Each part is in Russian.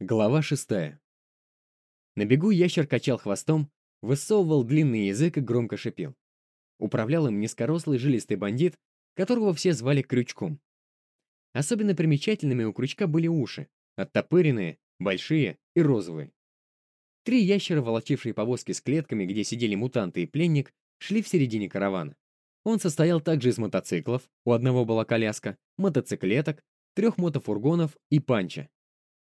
Глава шестая. На бегу ящер качал хвостом, высовывал длинный язык и громко шипел. Управлял им низкорослый жилистый бандит, которого все звали Крючком. Особенно примечательными у Крючка были уши, оттопыренные, большие и розовые. Три ящера, волочившие повозки с клетками, где сидели мутанты и пленник, шли в середине каравана. Он состоял также из мотоциклов, у одного была коляска, мотоциклеток, трех мотофургонов и панча.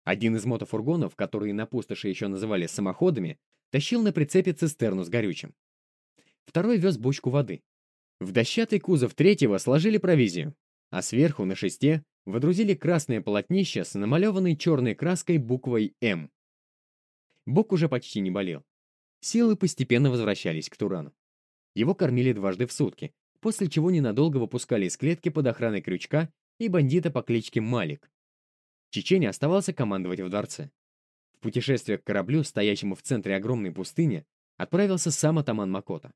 Один из мотофургонов, которые на пустоши еще называли самоходами, тащил на прицепе цистерну с горючим. Второй вез бочку воды. В дощатый кузов третьего сложили провизию, а сверху на шесте водрузили красное полотнище с намалеванной черной краской буквой «М». Бок уже почти не болел. Силы постепенно возвращались к Турану. Его кормили дважды в сутки, после чего ненадолго выпускали из клетки под охраной крючка и бандита по кличке Малик. Чечене оставался командовать в дворце. В путешествие к кораблю, стоящему в центре огромной пустыни, отправился сам атаман Макота.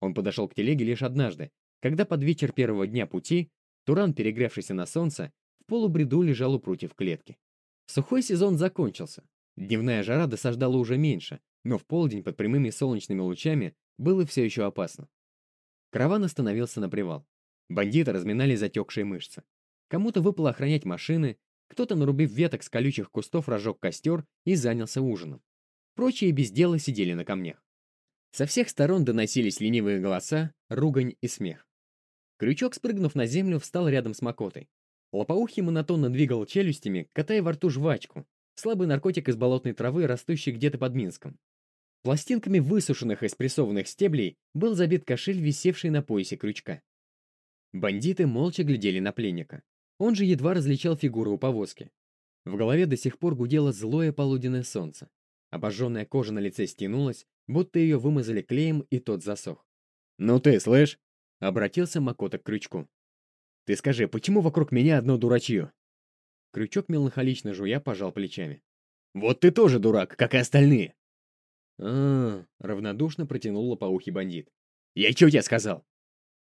Он подошел к телеге лишь однажды, когда под вечер первого дня пути Туран, перегревшийся на солнце, в полубреду лежал у прутьев клетки. Сухой сезон закончился. Дневная жара досаждала уже меньше, но в полдень под прямыми солнечными лучами было все еще опасно. Караван остановился на привал. Бандиты разминали затекшие мышцы. Кому-то выпало охранять машины, кто-то, нарубив веток с колючих кустов, разжег костер и занялся ужином. Прочие без дела сидели на камнях. Со всех сторон доносились ленивые голоса, ругань и смех. Крючок, спрыгнув на землю, встал рядом с Макотой. Лопоухий монотонно двигал челюстями, катая во рту жвачку, слабый наркотик из болотной травы, растущий где-то под Минском. Пластинками высушенных и спрессованных стеблей был забит кошель, висевший на поясе крючка. Бандиты молча глядели на пленника. Он же едва различал фигуру у повозки. В голове до сих пор гудело злое полуденное солнце. Обожженная кожа на лице стянулась, будто ее вымазали клеем, и тот засох. «Ну ты, слышь?» — обратился Макота к Крючку. «Ты скажи, почему вокруг меня одно дурачье?» Крючок меланхолично жуя пожал плечами. «Вот ты тоже дурак, как и остальные!» а, -а, -а равнодушно протянул лопоухий бандит. «Я что тебе сказал?»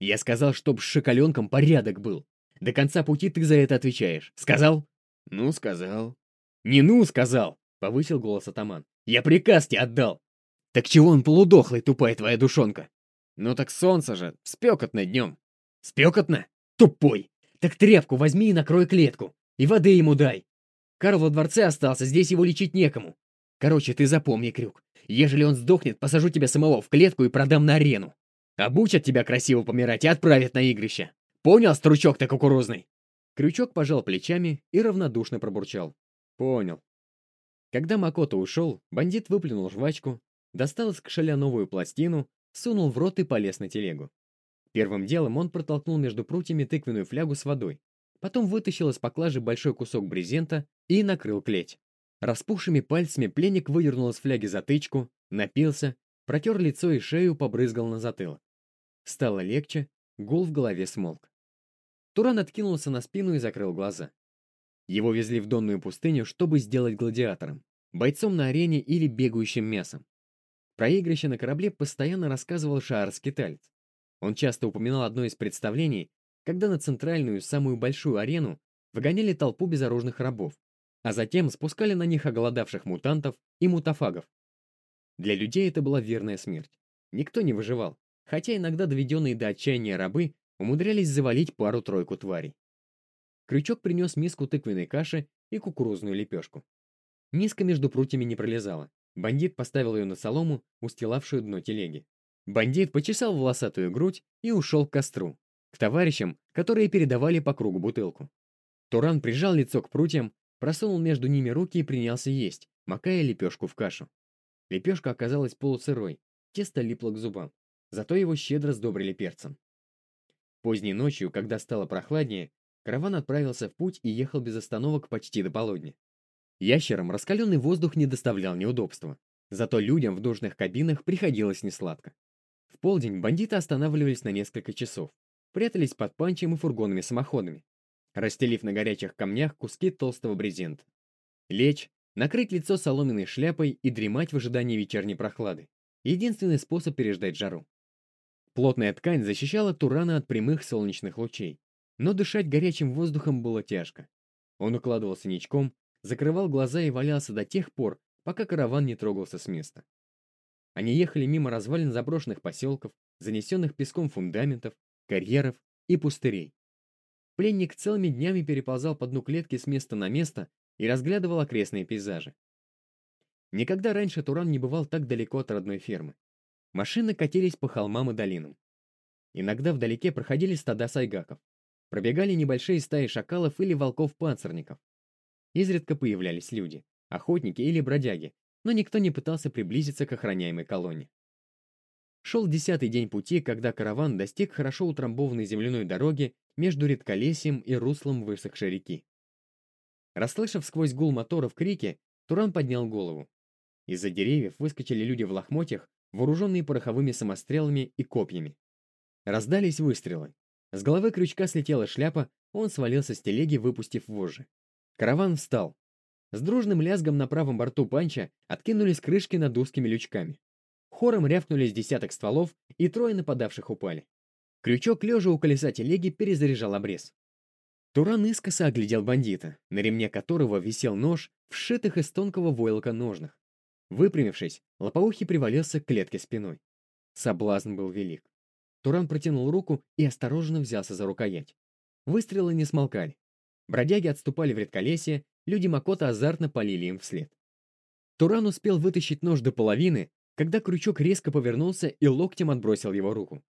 «Я сказал, чтоб с шоколенком порядок был. До конца пути ты за это отвечаешь. Сказал? Ну, сказал. Не ну, сказал, повысил голос атаман. Я приказ тебе отдал. Так чего он полудохлый, тупая твоя душонка? Ну так солнце же, спекотно днем. Спекотно? Тупой. Так тряпку возьми и накрой клетку. И воды ему дай. Карл во дворце остался, здесь его лечить некому. Короче, ты запомни, Крюк. Ежели он сдохнет, посажу тебя самого в клетку и продам на арену. Обучат тебя красиво помирать и отправят на игрище. Понял, стручок ты кукурузный?» Крючок пожал плечами и равнодушно пробурчал. «Понял». Когда Макото ушел, бандит выплюнул жвачку, достал из кошеля новую пластину, сунул в рот и полез на телегу. Первым делом он протолкнул между прутьями тыквенную флягу с водой, потом вытащил из поклажи большой кусок брезента и накрыл клеть. Распухшими пальцами пленник выдернул из фляги затычку, напился, протер лицо и шею, побрызгал на затылок. Стало легче, гул в голове смолк. Туран откинулся на спину и закрыл глаза. Его везли в донную пустыню, чтобы сделать гладиатором, бойцом на арене или бегающим мясом. Про на корабле постоянно рассказывал Шаар-скиталец. Он часто упоминал одно из представлений, когда на центральную, самую большую арену выгоняли толпу безоружных рабов, а затем спускали на них оголодавших мутантов и мутафагов. Для людей это была верная смерть. Никто не выживал, хотя иногда доведенные до отчаяния рабы умудрялись завалить пару-тройку тварей. Крючок принес миску тыквенной каши и кукурузную лепешку. Миска между прутьями не пролезала. Бандит поставил ее на солому, устилавшую дно телеги. Бандит почесал волосатую грудь и ушел к костру, к товарищам, которые передавали по кругу бутылку. Туран прижал лицо к прутьям, просунул между ними руки и принялся есть, макая лепешку в кашу. Лепешка оказалась полусырой, тесто липло к зубам, зато его щедро сдобрили перцем. Поздней ночью, когда стало прохладнее, караван отправился в путь и ехал без остановок почти до полудня. Ящерам раскаленный воздух не доставлял неудобства, зато людям в душных кабинах приходилось несладко. В полдень бандиты останавливались на несколько часов, прятались под панчем и фургонами-самоходами, расстелив на горячих камнях куски толстого брезента. Лечь, накрыть лицо соломенной шляпой и дремать в ожидании вечерней прохлады. Единственный способ переждать жару. Плотная ткань защищала Турана от прямых солнечных лучей, но дышать горячим воздухом было тяжко. Он укладывался ничком, закрывал глаза и валялся до тех пор, пока караван не трогался с места. Они ехали мимо развалин заброшенных поселков, занесенных песком фундаментов, карьеров и пустырей. Пленник целыми днями переползал по дну клетки с места на место и разглядывал окрестные пейзажи. Никогда раньше Туран не бывал так далеко от родной фермы. Машины катились по холмам и долинам. Иногда вдалеке проходили стада сайгаков. Пробегали небольшие стаи шакалов или волков-панцирников. Изредка появлялись люди, охотники или бродяги, но никто не пытался приблизиться к охраняемой колонне. Шел десятый день пути, когда караван достиг хорошо утрамбованной земляной дороги между редколесьем и руслом высохшей реки. Расслышав сквозь гул моторов крики, Туран поднял голову. Из-за деревьев выскочили люди в лохмотьях, вооруженные пороховыми самострелами и копьями. Раздались выстрелы. С головы крючка слетела шляпа, он свалился с телеги, выпустив вожжи. Караван встал. С дружным лязгом на правом борту панча откинулись крышки над узкими лючками. Хором рявкнулись десяток стволов, и трое нападавших упали. Крючок, лежа у колеса телеги, перезаряжал обрез. Туран искоса оглядел бандита, на ремне которого висел нож, вшитых из тонкого войлока ножных. Выпрямившись, лопоухий привалился к клетке спиной. Соблазн был велик. Туран протянул руку и осторожно взялся за рукоять. Выстрелы не смолкали. Бродяги отступали в редколесье, люди Макота азартно полили им вслед. Туран успел вытащить нож до половины, когда крючок резко повернулся и локтем отбросил его руку.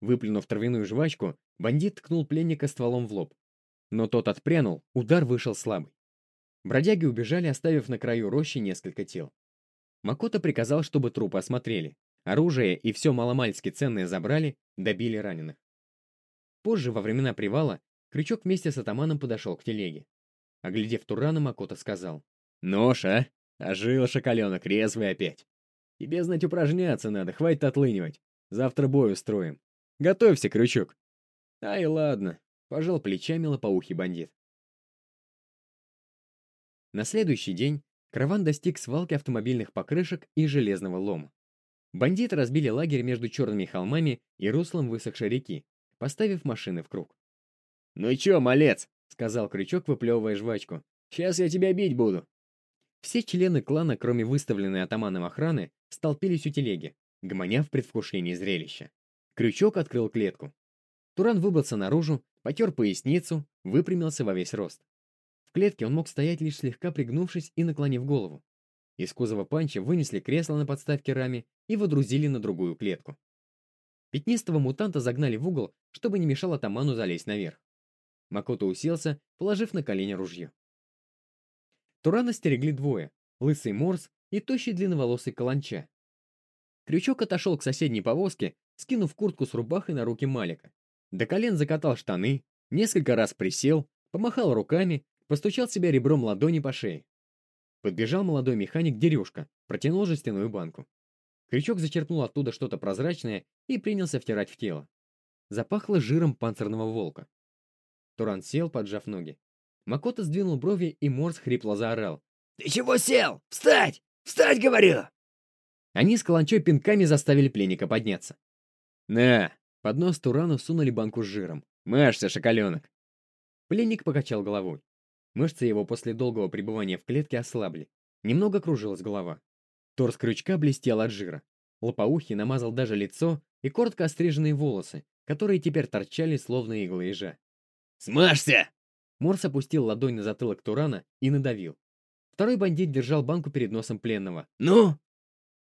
Выплюнув травяную жвачку, бандит ткнул пленника стволом в лоб. Но тот отпрянул, удар вышел слабый. Бродяги убежали, оставив на краю рощи несколько тел. Макото приказал, чтобы трупы осмотрели. Оружие и все маломальски ценное забрали, добили раненых. Позже, во времена привала, Крючок вместе с атаманом подошел к телеге. Оглядев Турана, Макото сказал. «Нож, а? Ожил шоколенок, резвый опять. Тебе, знать, упражняться надо, хватит отлынивать. Завтра бой устроим. Готовься, Крючок». «Ай, ладно», — пожал плечами лопоухий бандит. На следующий день караван достиг свалки автомобильных покрышек и железного лома. Бандиты разбили лагерь между черными холмами и руслом высохшей реки, поставив машины в круг. «Ну чё, малец?» — сказал Крючок, выплевывая жвачку. «Сейчас я тебя бить буду». Все члены клана, кроме выставленной атаманом охраны, столпились у телеги, гомоня в предвкушении зрелища. Крючок открыл клетку. Туран выбрался наружу, потер поясницу, выпрямился во весь рост. Клетке он мог стоять лишь слегка пригнувшись и наклонив голову. Из кузова панча вынесли кресло на подставке раме и водрузили на другую клетку. Пятнистого мутанта загнали в угол, чтобы не мешал атаману залезть наверх. Макото уселся, положив на колени ружье. Турана стерегли двое — лысый Морс и тощий длинноволосый Каланча. Крючок отошел к соседней повозке, скинув куртку с рубахой на руки Малика. До колен закатал штаны, несколько раз присел, помахал руками, постучал себя ребром ладони по шее. Подбежал молодой механик Дерюшка, протянул жестяную банку. Крючок зачерпнул оттуда что-то прозрачное и принялся втирать в тело. Запахло жиром панцирного волка. Туран сел, поджав ноги. Макото сдвинул брови, и Морс хрипло заорал. «Ты чего сел? Встать! Встать, говорю!» Они с каланчой пинками заставили пленника подняться. «На!» Под нос Турану сунули банку с жиром. «Мэшься, шоколенок!» Пленник покачал головой. Мышцы его после долгого пребывания в клетке ослабли. Немного кружилась голова. Торс крючка блестел от жира. Лопоухий намазал даже лицо и коротко остриженные волосы, которые теперь торчали словно иглы ежа. «Смажься!» Морс опустил ладонь на затылок Турана и надавил. Второй бандит держал банку перед носом пленного. «Ну?»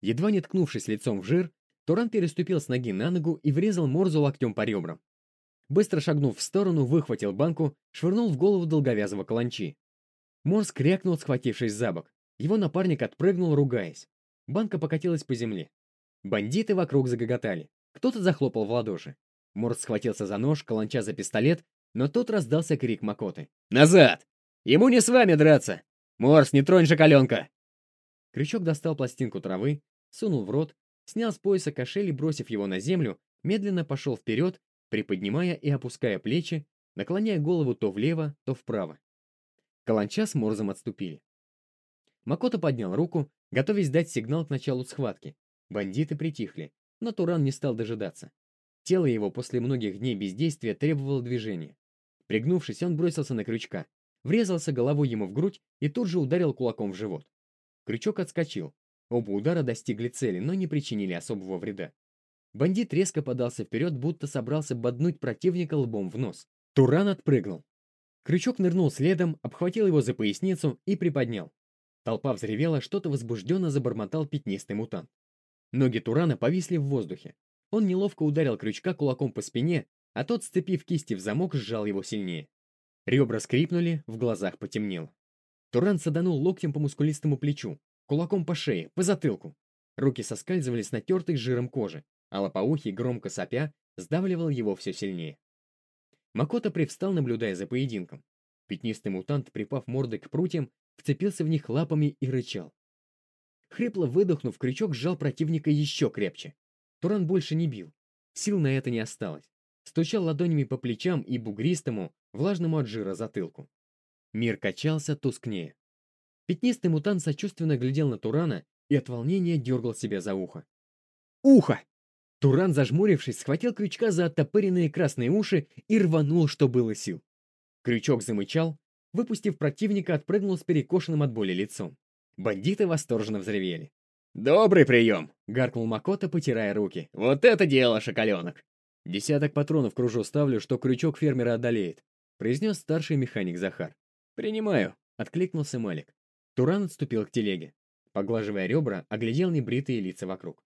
Едва не ткнувшись лицом в жир, Туран переступил с ноги на ногу и врезал Морзу локтем по ребрам. Быстро шагнув в сторону, выхватил банку, швырнул в голову долговязого каланчи. Морс крякнул, схватившись за бок. Его напарник отпрыгнул, ругаясь. Банка покатилась по земле. Бандиты вокруг загоготали. Кто-то захлопал в ладоши. Морс схватился за нож, каланча за пистолет но тут раздался крик Макоты. «Назад! Ему не с вами драться! Морс, не тронь шоколенка!» Крючок достал пластинку травы, сунул в рот, снял с пояса кошель и, бросив его на землю, медленно пошел вперед, приподнимая и опуская плечи, наклоняя голову то влево, то вправо. Каланча с Морзом отступили. Макото поднял руку, готовясь дать сигнал к началу схватки. Бандиты притихли, но Туран не стал дожидаться. Тело его после многих дней бездействия требовало движения. Пригнувшись, он бросился на крючка. врезался головой ему в грудь и тут же ударил кулаком в живот. Крючок отскочил. Оба удара достигли цели, но не причинили особого вреда. Бандит резко подался вперед, будто собрался боднуть противника лбом в нос. Туран отпрыгнул. Крючок нырнул следом, обхватил его за поясницу и приподнял. Толпа взревела, что-то возбужденно забормотал пятнистый мутант. Ноги Турана повисли в воздухе. Он неловко ударил крючка кулаком по спине, а тот, сцепив кисти в замок, сжал его сильнее. Ребра скрипнули, в глазах потемнело. Туран саданул локтем по мускулистому плечу, кулаком по шее, по затылку. Руки соскальзывали с натертой жиром кожи, а лопоухий, громко сопя, сдавливал его все сильнее. Макота привстал, наблюдая за поединком. Пятнистый мутант, припав мордой к прутьям, вцепился в них лапами и рычал. Хрипло выдохнув, крючок сжал противника еще крепче. Туран больше не бил. Сил на это не осталось. Стучал ладонями по плечам и бугристому, влажному от жира затылку. Мир качался тускнее. Пятнистый мутант сочувственно глядел на Турана и от волнения дергал себя за ухо. «Ухо!» Туран, зажмурившись, схватил крючка за оттопыренные красные уши и рванул, что было сил. Крючок замычал, выпустив противника, отпрыгнул с перекошенным от боли лицом. Бандиты восторженно взревели. «Добрый прием!» — гаркнул Макота, потирая руки. «Вот это дело, шоколенок!» «Десяток патронов кружу ставлю, что крючок фермера одолеет», — произнес старший механик Захар. «Принимаю», — откликнулся Малик. Туран отступил к телеге. Поглаживая ребра, оглядел небритые лица вокруг.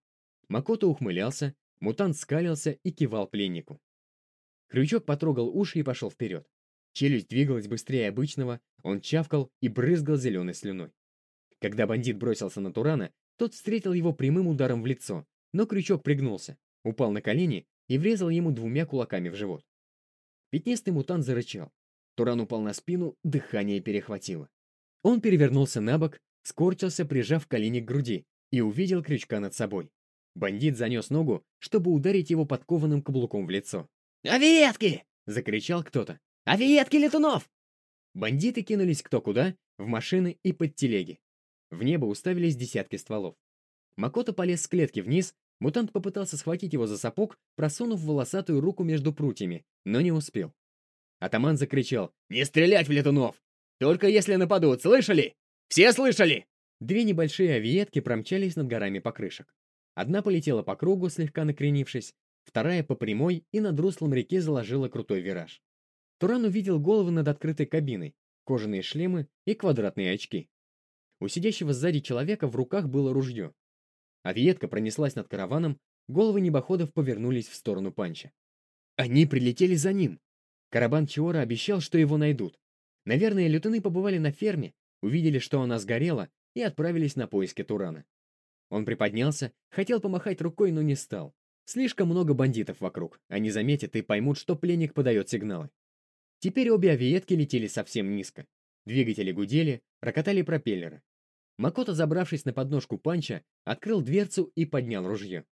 Макото ухмылялся, мутант скалился и кивал пленнику. Крючок потрогал уши и пошел вперед. Челюсть двигалась быстрее обычного, он чавкал и брызгал зеленой слюной. Когда бандит бросился на Турана, тот встретил его прямым ударом в лицо, но крючок пригнулся, упал на колени и врезал ему двумя кулаками в живот. Пятнистый мутант зарычал. Туран упал на спину, дыхание перехватило. Он перевернулся на бок, скорчился, прижав колени к груди, и увидел крючка над собой. Бандит занес ногу, чтобы ударить его подкованным каблуком в лицо. «Авиетки!» — закричал кто-то. «Авиетки летунов!» Бандиты кинулись кто куда, в машины и под телеги. В небо уставились десятки стволов. Макото полез с клетки вниз, мутант попытался схватить его за сапог, просунув волосатую руку между прутьями, но не успел. Атаман закричал «Не стрелять в летунов! Только если нападут, слышали? Все слышали?» Две небольшие авиетки промчались над горами покрышек. Одна полетела по кругу, слегка накренившись, вторая по прямой и над руслом реки заложила крутой вираж. Туран увидел головы над открытой кабиной, кожаные шлемы и квадратные очки. У сидящего сзади человека в руках было ружье. Авиетка пронеслась над караваном, головы небоходов повернулись в сторону Панча. Они прилетели за ним. Карабан Чиора обещал, что его найдут. Наверное, лютыны побывали на ферме, увидели, что она сгорела, и отправились на поиски Турана. Он приподнялся, хотел помахать рукой, но не стал. Слишком много бандитов вокруг, они заметят и поймут, что пленник подает сигналы. Теперь обе авиетки летели совсем низко. Двигатели гудели, рокотали пропеллеры. Макото, забравшись на подножку панча, открыл дверцу и поднял ружье.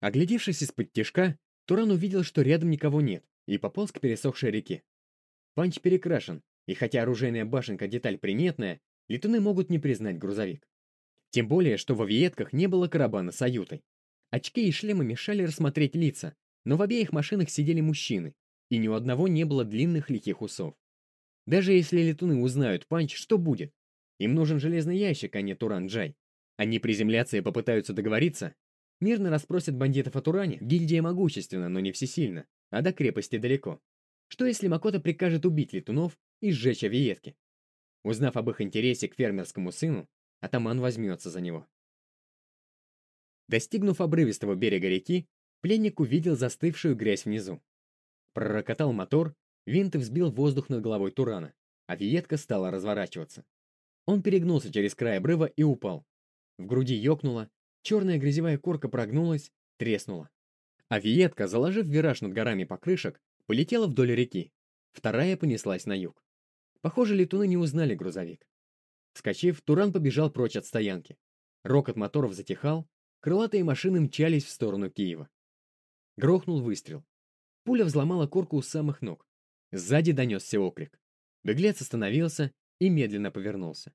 Оглядевшись исподтишка, Туран увидел, что рядом никого нет, и пополз к пересохшей реке. Панч перекрашен, и хотя оружейная башенка деталь приметная, летуны могут не признать грузовик. Тем более, что в авиетках не было карабана с аютой. Очки и шлемы мешали рассмотреть лица, но в обеих машинах сидели мужчины, и ни у одного не было длинных лихих усов. Даже если летуны узнают панч, что будет? Им нужен железный ящик, а не Туран-Джай. Они приземлятся и попытаются договориться. Мирно расспросят бандитов о Туране. Гильдия могущественна, но не всесильна, а до крепости далеко. Что если Макото прикажет убить летунов и сжечь авиетки? Узнав об их интересе к фермерскому сыну, атаман возьмется за него. Достигнув обрывистого берега реки, пленник увидел застывшую грязь внизу. Пророкотал мотор, винт взбил воздух над головой Турана, а виетка стала разворачиваться. Он перегнулся через край обрыва и упал. В груди ёкнуло, черная грязевая корка прогнулась, треснула. А виетка, заложив вираж над горами покрышек, полетела вдоль реки. Вторая понеслась на юг. Похоже, летуны не узнали грузовик. Вскочив, Туран побежал прочь от стоянки. Рокот моторов затихал, крылатые машины мчались в сторону Киева. Грохнул выстрел. Пуля взломала корку у самых ног. Сзади донесся окрик. Беглец остановился и медленно повернулся.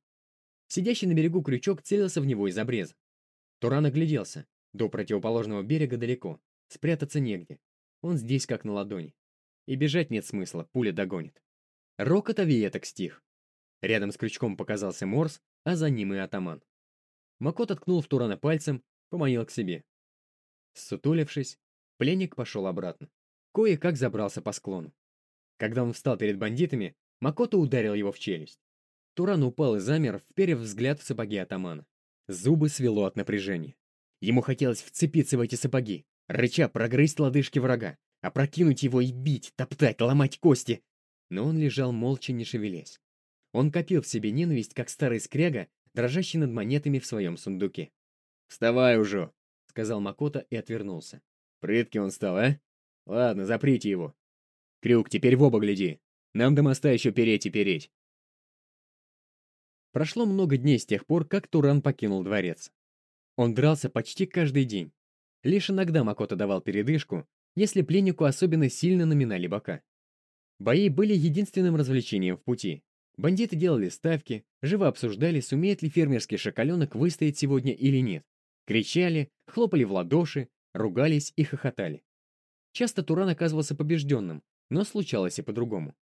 Сидящий на берегу крючок целился в него из обреза. Туран огляделся. До противоположного берега далеко. Спрятаться негде. Он здесь как на ладони. И бежать нет смысла, пуля догонит. Рокот авиеток стих. Рядом с крючком показался Морс, а за ним и атаман. Макот ткнул в Турана пальцем, поманил к себе. Сутулившись, пленник пошел обратно. Кое-как забрался по склону. Когда он встал перед бандитами, Макото ударил его в челюсть. Туран упал и замер, вперев взгляд в сапоги атамана. Зубы свело от напряжения. Ему хотелось вцепиться в эти сапоги, рыча прогрызть лодыжки врага, опрокинуть его и бить, топтать, ломать кости. Но он лежал молча, не шевелясь. Он копил в себе ненависть, как старый скряга, дрожащий над монетами в своем сундуке. «Вставай уже!» — сказал Макота и отвернулся. «Прытки он стал, а? Ладно, заприте его. Крюк, теперь в оба гляди. Нам до моста еще переть и переть». Прошло много дней с тех пор, как Туран покинул дворец. Он дрался почти каждый день. Лишь иногда Макота давал передышку, если пленнику особенно сильно наминали бока. Бои были единственным развлечением в пути. Бандиты делали ставки, живо обсуждали, сумеет ли фермерский шоколенок выстоять сегодня или нет. Кричали, хлопали в ладоши, ругались и хохотали. Часто Туран оказывался побежденным, но случалось и по-другому.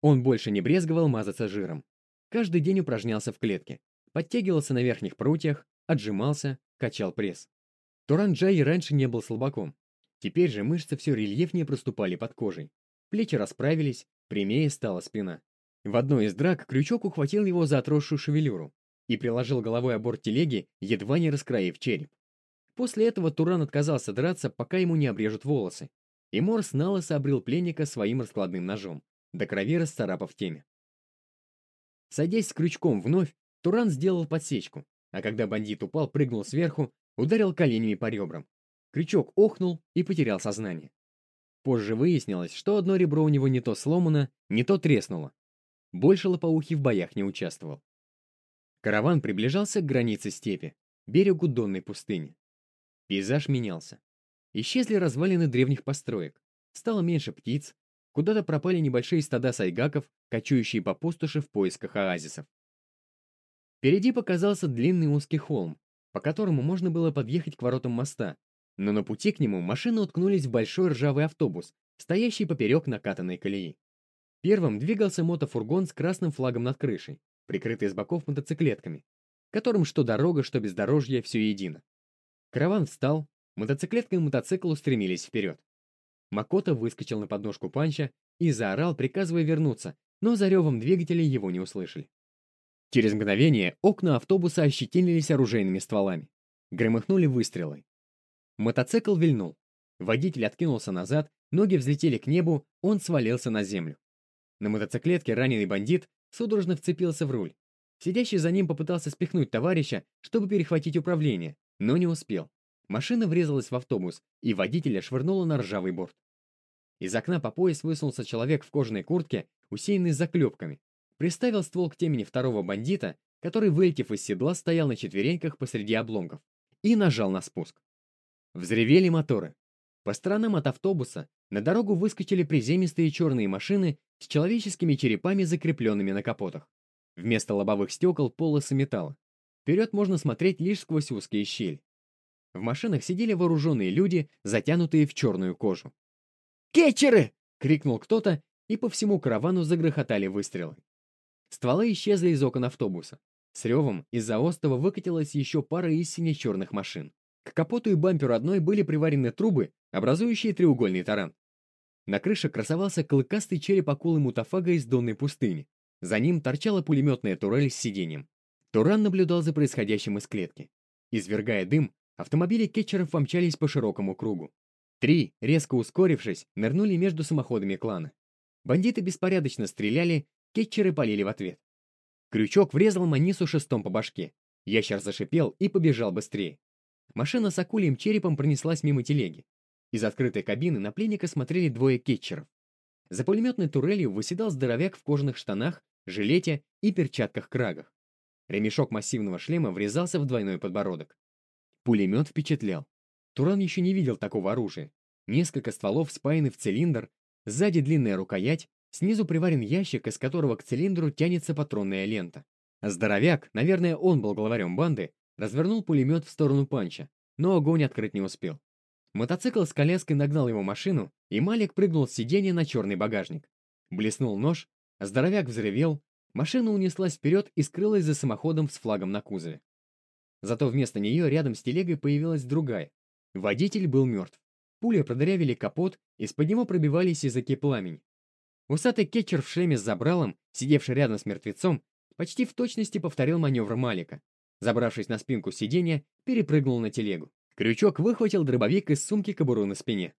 Он больше не брезговал мазаться жиром. Каждый день упражнялся в клетке, подтягивался на верхних прутьях, отжимался, качал пресс. Туран Джай раньше не был слабаком. Теперь же мышцы все рельефнее проступали под кожей. Плечи расправились, прямее стала спина. В одной из драк крючок ухватил его за отросшую шевелюру и приложил головой о борт телеги, едва не раскроив череп. После этого Туран отказался драться, пока ему не обрежут волосы, и Морс налысо обрил пленника своим раскладным ножом, до крови расцарапав теме. Садясь с крючком вновь, Туран сделал подсечку, а когда бандит упал, прыгнул сверху, ударил коленями по ребрам. Крючок охнул и потерял сознание. Позже выяснилось, что одно ребро у него не то сломано, не то треснуло. Больше лопоухий в боях не участвовал. Караван приближался к границе степи, берегу Донной пустыни. Пейзаж менялся. Исчезли развалины древних построек. Стало меньше птиц, куда-то пропали небольшие стада сайгаков, кочующие по пустоши в поисках оазисов. Впереди показался длинный узкий холм, по которому можно было подъехать к воротам моста, но на пути к нему машины уткнулись в большой ржавый автобус, стоящий поперек накатанной колеи. Первым двигался мотофургон с красным флагом над крышей, прикрытый с боков мотоциклетками, которым что дорога, что бездорожье, все едино. Караван встал, мотоциклетка и мотоцикл устремились вперед. Макото выскочил на подножку панча и заорал, приказывая вернуться, но за ревом двигателя его не услышали. Через мгновение окна автобуса ощетинились оружейными стволами. Громыхнули выстрелы. Мотоцикл вильнул. Водитель откинулся назад, ноги взлетели к небу, он свалился на землю. На мотоциклетке раненый бандит судорожно вцепился в руль. Сидящий за ним попытался спихнуть товарища, чтобы перехватить управление, но не успел. Машина врезалась в автобус, и водителя швырнуло на ржавый борт. Из окна по пояс высунулся человек в кожаной куртке, усеянный заклепками. Приставил ствол к темени второго бандита, который, вылетев из седла, стоял на четвереньках посреди обломков, и нажал на спуск. Взревели моторы. По сторонам от автобуса на дорогу выскочили приземистые черные машины с человеческими черепами, закрепленными на капотах. Вместо лобовых стекол полосы металла. Вперед можно смотреть лишь сквозь узкие щели. В машинах сидели вооруженные люди, затянутые в черную кожу. «Кетчеры!» — крикнул кто-то, и по всему каравану загрохотали выстрелы. Стволы исчезли из окон автобуса. С ревом из-за остова выкатилась еще пара из сине-черных машин. К капоту и бамперу одной были приварены трубы, образующие треугольный таран. На крыше красовался клыкастый череп акулы мутафага из донной пустыни. За ним торчала пулеметная турель с сиденьем. Туран наблюдал за происходящим из клетки. Извергая дым, автомобили кетчеров помчались по широкому кругу. Три, резко ускорившись, нырнули между самоходами клана. Бандиты беспорядочно стреляли, кетчеры полили в ответ. Крючок врезал Манису шестом по башке. Ящер зашипел и побежал быстрее. Машина с акульим черепом пронеслась мимо телеги. Из открытой кабины на пленника смотрели двое кетчеров. За пулеметной турелью выседал здоровяк в кожаных штанах, жилете и перчатках-крагах. Ремешок массивного шлема врезался в двойной подбородок. Пулемет впечатлял. Туран еще не видел такого оружия. Несколько стволов спаяны в цилиндр, сзади длинная рукоять, снизу приварен ящик, из которого к цилиндру тянется патронная лента. Здоровяк, наверное, он был главарем банды, развернул пулемет в сторону панча, но огонь открыть не успел. Мотоцикл с коляской нагнал его машину, и Малик прыгнул с сиденья на черный багажник. Блеснул нож, здоровяк взревел, Машина унеслась вперед и скрылась за самоходом с флагом на кузове. Зато вместо нее рядом с телегой появилась другая. Водитель был мертв. Пули продырявили капот, из-под него пробивались языки пламени. Усатый кетчер в шлеме с забралом, сидевший рядом с мертвецом, почти в точности повторил маневр Малика. Забравшись на спинку сиденья, перепрыгнул на телегу. Крючок выхватил дробовик из сумки кобуру на спине.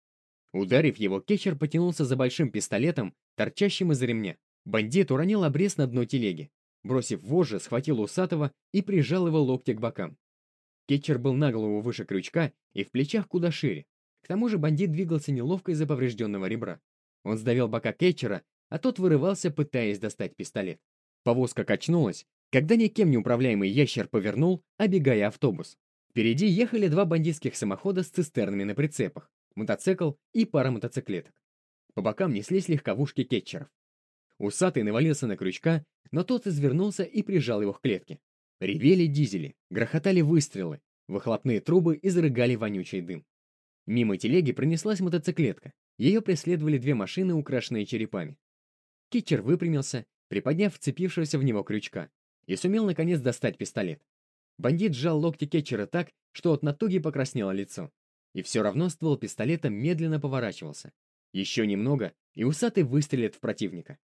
Ударив его, кетчер потянулся за большим пистолетом, торчащим из ремня. Бандит уронил обрез на дно телеги. Бросив вожжи, схватил усатого и прижал его локти к бокам. Кетчер был на голову выше крючка и в плечах куда шире. К тому же бандит двигался неловко из-за поврежденного ребра. Он сдавил бока Кетчера, а тот вырывался, пытаясь достать пистолет. Повозка качнулась, когда никем не управляемый ящер повернул, обегая автобус. Впереди ехали два бандитских самохода с цистернами на прицепах, мотоцикл и пара мотоциклеток. По бокам неслись легковушки кетчеров. Усатый навалился на крючка, но тот извернулся и прижал его к клетке. Ревели дизели, грохотали выстрелы, выхлопные трубы изрыгали вонючий дым. Мимо телеги пронеслась мотоциклетка. Ее преследовали две машины, украшенные черепами. Кетчер выпрямился, приподняв вцепившегося в него крючка, и сумел наконец достать пистолет. Бандит сжал локти Кетчера так, что от натуги покраснело лицо. И все равно ствол пистолета медленно поворачивался. Еще немного, и усатый выстрелит в противника.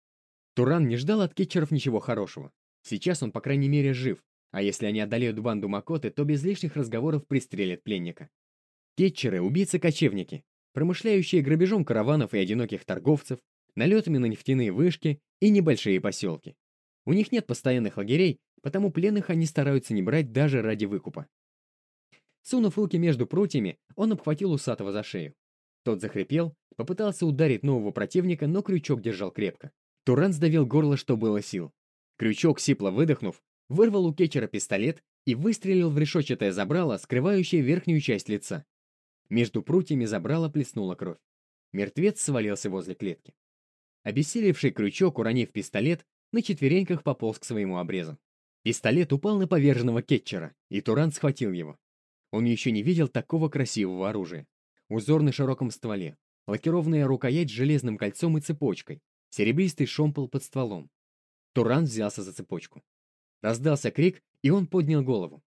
Туран не ждал от Кетчеров ничего хорошего. Сейчас он, по крайней мере, жив, а если они одолеют банду Макоты, то без лишних разговоров пристрелят пленника. Кетчеры — убийцы-кочевники, промышляющие грабежом караванов и одиноких торговцев, налетами на нефтяные вышки и небольшие поселки. У них нет постоянных лагерей, потому пленных они стараются не брать даже ради выкупа. Сунув руки между прутьями, он обхватил усатого за шею. Тот захрипел, попытался ударить нового противника, но крючок держал крепко. Туран сдавил горло, что было сил. Крючок, сипло выдохнув, вырвал у кетчера пистолет и выстрелил в решетчатое забрало, скрывающее верхнюю часть лица. Между прутьями забрала плеснула кровь. Мертвец свалился возле клетки. Обессилевший крючок, уронив пистолет, на четвереньках пополз к своему обрезу. Пистолет упал на поверженного кетчера, и Туран схватил его. Он еще не видел такого красивого оружия. Узор на широком стволе, лакированная рукоять с железным кольцом и цепочкой, серебристый шомпол под стволом. Туран взялся за цепочку. Раздался крик, и он поднял голову.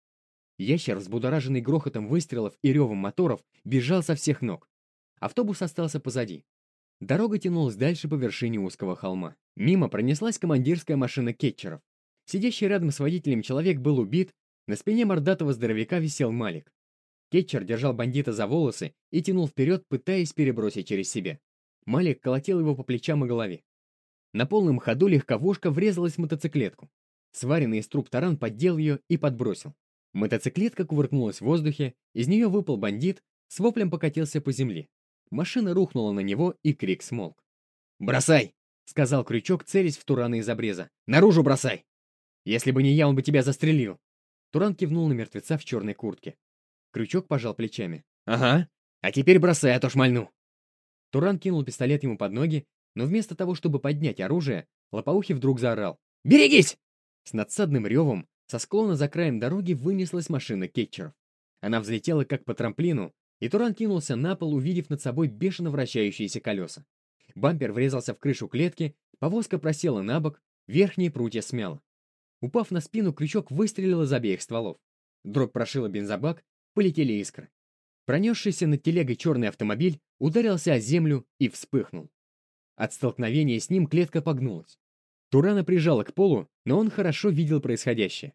Ящер, взбудораженный грохотом выстрелов и ревом моторов, бежал со всех ног. Автобус остался позади. Дорога тянулась дальше по вершине узкого холма. Мимо пронеслась командирская машина кетчеров. Сидящий рядом с водителем человек был убит, на спине мордатого здоровяка висел Малик. Кетчер держал бандита за волосы и тянул вперед, пытаясь перебросить через себя. Малик колотил его по плечам и голове. На полном ходу легковушка врезалась в мотоциклетку. Сваренный из труб таран поддел ее и подбросил. Мотоциклетка кувыркнулась в воздухе, из нее выпал бандит, с воплем покатился по земле. Машина рухнула на него, и крик смолк. «Бросай!» — сказал Крючок, целясь в Турана из обреза. «Наружу бросай! Если бы не я, он бы тебя застрелил!» Туран кивнул на мертвеца в черной куртке. Крючок пожал плечами. «Ага, а теперь бросай, а то шмальну!» Туран кинул пистолет ему под ноги, но вместо того, чтобы поднять оружие, Лопоухий вдруг заорал. «Берегись!» С надсадным ревом со склона за краем дороги вынеслась машина кетчеров. Она взлетела как по трамплину, и Туран кинулся на пол, увидев над собой бешено вращающиеся колеса. Бампер врезался в крышу клетки, повозка просела на бок, верхние прутья смяло. Упав на спину, крючок выстрелил из обеих стволов. Дробь прошила бензобак, полетели искры. Пронесшийся над телегой черный автомобиль ударился о землю и вспыхнул. От столкновения с ним клетка погнулась. Турана прижала к полу, но он хорошо видел происходящее.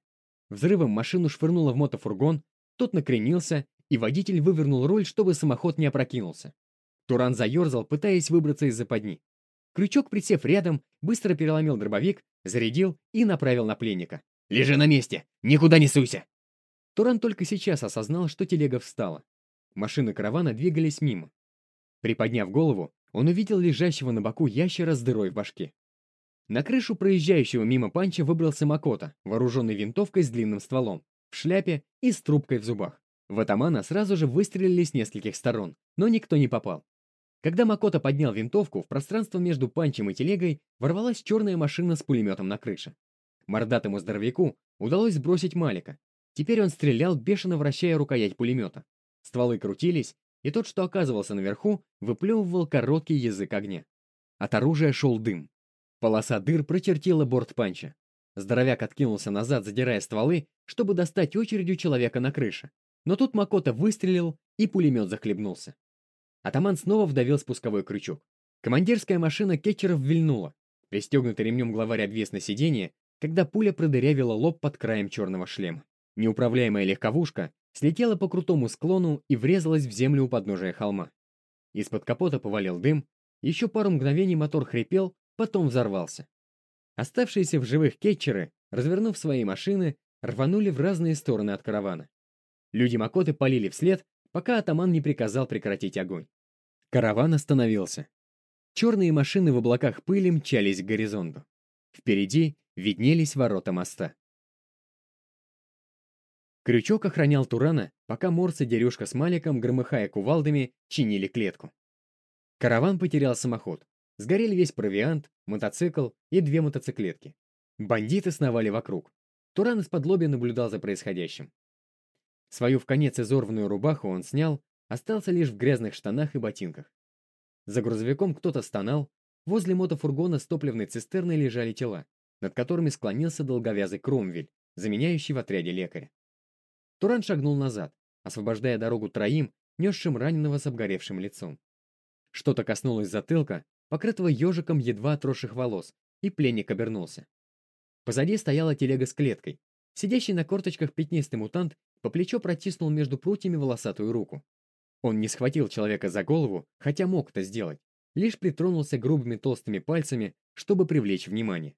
Взрывом машину швырнуло в мотофургон, тот накренился, и водитель вывернул руль, чтобы самоход не опрокинулся. Туран заерзал, пытаясь выбраться из западни. Крючок, присев рядом, быстро переломил дробовик, зарядил и направил на пленника. «Лежи на месте! Никуда не суйся!» Туран только сейчас осознал, что телега встала. Машины каравана двигались мимо. Приподняв голову, он увидел лежащего на боку ящера с дырой в башке. На крышу проезжающего мимо панча выбрался Макота, вооруженный винтовкой с длинным стволом, в шляпе и с трубкой в зубах. В атамана сразу же выстрелили с нескольких сторон, но никто не попал. Когда Макота поднял винтовку, в пространство между панчем и телегой ворвалась черная машина с пулеметом на крыше. Мордатому здоровяку удалось сбросить Малика. Теперь он стрелял, бешено вращая рукоять пулемета. Стволы крутились, и тот, что оказывался наверху, выплевывал короткий язык огня. От оружия шел дым. Полоса дыр прочертила борт панча. Здоровяк откинулся назад, задирая стволы, чтобы достать очередью человека на крыше. Но тут Макота выстрелил, и пулемет захлебнулся. Атаман снова вдавил спусковой крючок. Командирская машина кетчеров вильнула. Пристегнутый ремнем главарь обвес на сиденье, когда пуля продырявила лоб под краем черного шлема. Неуправляемая легковушка слетела по крутому склону и врезалась в землю у подножия холма. Из-под капота повалил дым, еще пару мгновений мотор хрипел, потом взорвался. Оставшиеся в живых кетчеры, развернув свои машины, рванули в разные стороны от каравана. Люди Макоты полили вслед, пока атаман не приказал прекратить огонь. Караван остановился. Черные машины в облаках пыли мчались к горизонту. Впереди виднелись ворота моста. Крючок охранял Турана, пока Морс и Дерюшка с Маликом, громыхая кувалдами, чинили клетку. Караван потерял самоход. Сгорели весь провиант, мотоцикл и две мотоциклетки. Бандиты сновали вокруг. Туран из-под наблюдал за происходящим. Свою в конец изорванную рубаху он снял, остался лишь в грязных штанах и ботинках. За грузовиком кто-то стонал, возле мотофургона с топливной цистерной лежали тела, над которыми склонился долговязый Кромвель, заменяющий в отряде лекаря. Туран шагнул назад, освобождая дорогу троим, несшим раненого с обгоревшим лицом. Что-то коснулось затылка, покрытого ежиком едва отросших волос, и пленник обернулся. Позади стояла телега с клеткой. Сидящий на корточках пятнистый мутант по плечо протиснул между прутьями волосатую руку. Он не схватил человека за голову, хотя мог это сделать, лишь притронулся грубыми толстыми пальцами, чтобы привлечь внимание.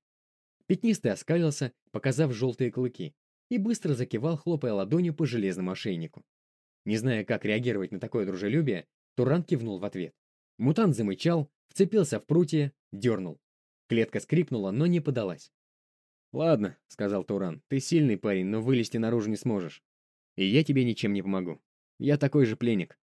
Пятнистый оскалился, показав желтые клыки, и быстро закивал, хлопая ладонью по железному ошейнику. Не зная, как реагировать на такое дружелюбие, Туран кивнул в ответ. Мутант замычал, вцепился в прутье, дернул. Клетка скрипнула, но не подалась. «Ладно», — сказал Туран, — «ты сильный парень, но вылезти наружу не сможешь. И я тебе ничем не помогу. Я такой же пленник».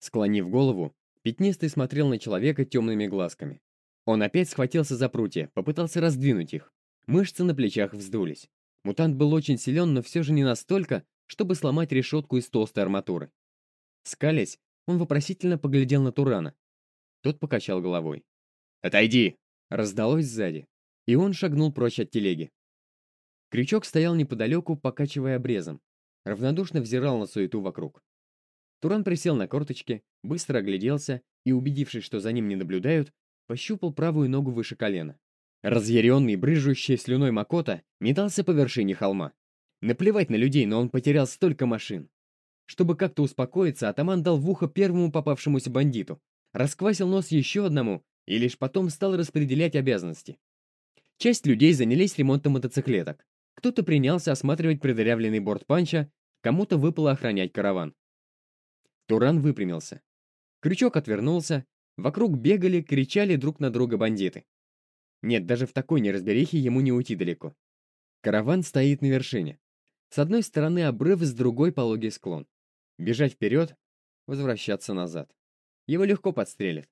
Склонив голову, Пятнистый смотрел на человека темными глазками. Он опять схватился за прутья, попытался раздвинуть их. Мышцы на плечах вздулись. Мутант был очень силен, но все же не настолько, чтобы сломать решетку из толстой арматуры. Скалясь, он вопросительно поглядел на Турана. Тот покачал головой. «Отойди!» Раздалось сзади, и он шагнул прочь от телеги. Крючок стоял неподалеку, покачивая обрезом. Равнодушно взирал на суету вокруг. Туран присел на корточки, быстро огляделся и, убедившись, что за ним не наблюдают, пощупал правую ногу выше колена. Разъяренный, брыжущий слюной Макота метался по вершине холма. Наплевать на людей, но он потерял столько машин. Чтобы как-то успокоиться, атаман дал в ухо первому попавшемуся бандиту, расквасил нос еще одному и лишь потом стал распределять обязанности. Часть людей занялись ремонтом мотоциклеток. Кто-то принялся осматривать продырявленный борт панча, кому-то выпало охранять караван. Туран выпрямился. Крючок отвернулся, вокруг бегали, кричали друг на друга бандиты. Нет, даже в такой неразберихе ему не уйти далеко. Караван стоит на вершине. С одной стороны обрыв, с другой пологий склон. Бежать вперед, возвращаться назад. Его легко подстрелят.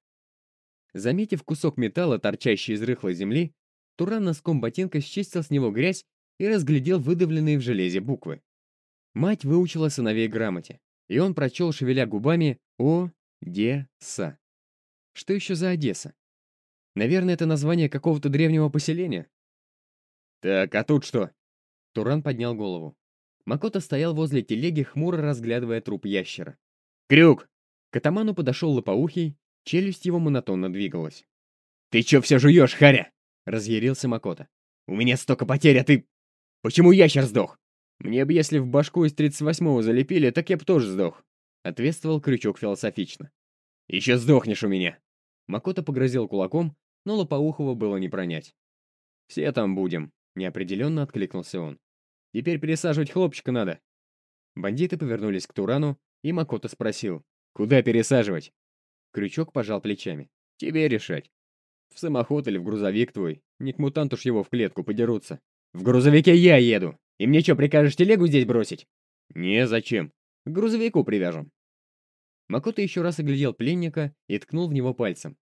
Заметив кусок металла, торчащий из рыхлой земли, Туран носком ботинка счистил с него грязь и разглядел выдавленные в железе буквы. Мать выучила сыновей грамоте и он прочел, шевеля губами, «О-де-са». Что еще за Одесса? Наверное, это название какого-то древнего поселения. «Так, а тут что?» Туран поднял голову. Макото стоял возле телеги, хмуро разглядывая труп ящера. «Крюк!» К атаману подошел лопоухий, челюсть его монотонно двигалась. «Ты че все жуешь, Харя?» — разъярился Макото. «У меня столько потерь, а ты... Почему ящер сдох?» «Мне б если в башку из 38-го залепили, так я б тоже сдох», — ответствовал Крючок философично. «Еще сдохнешь у меня!» Макото погрозил кулаком, но Лопоухова было не пронять. «Все там будем», — неопределенно откликнулся он. «Теперь пересаживать хлопчика надо». Бандиты повернулись к Турану, и Макото спросил, «Куда пересаживать?» Крючок пожал плечами. «Тебе решать. В самоход или в грузовик твой. Не к мутанту ж его в клетку подерутся. В грузовике я еду!» И мне что, прикажешь телегу здесь бросить? Не, зачем? К грузовику привяжем. Макото еще раз оглядел пленника и ткнул в него пальцем.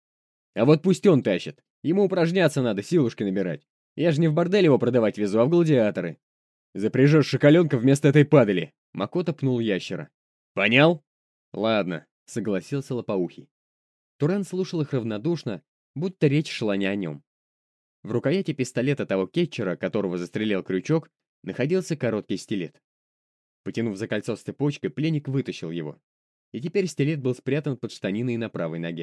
А вот пусть он тащит. Ему упражняться надо, силушки набирать. Я же не в бордель его продавать везу, а в гладиаторы. Запряжешь шоколенка вместо этой падали. Макото пнул ящера. Понял? Ладно, согласился лопоухий. Туран слушал их равнодушно, будто речь шла не о нем. В рукояти пистолета того кетчера, которого застрелил крючок, находился короткий стилет. Потянув за кольцо с цепочкой, пленник вытащил его. И теперь стилет был спрятан под штаниной на правой ноге.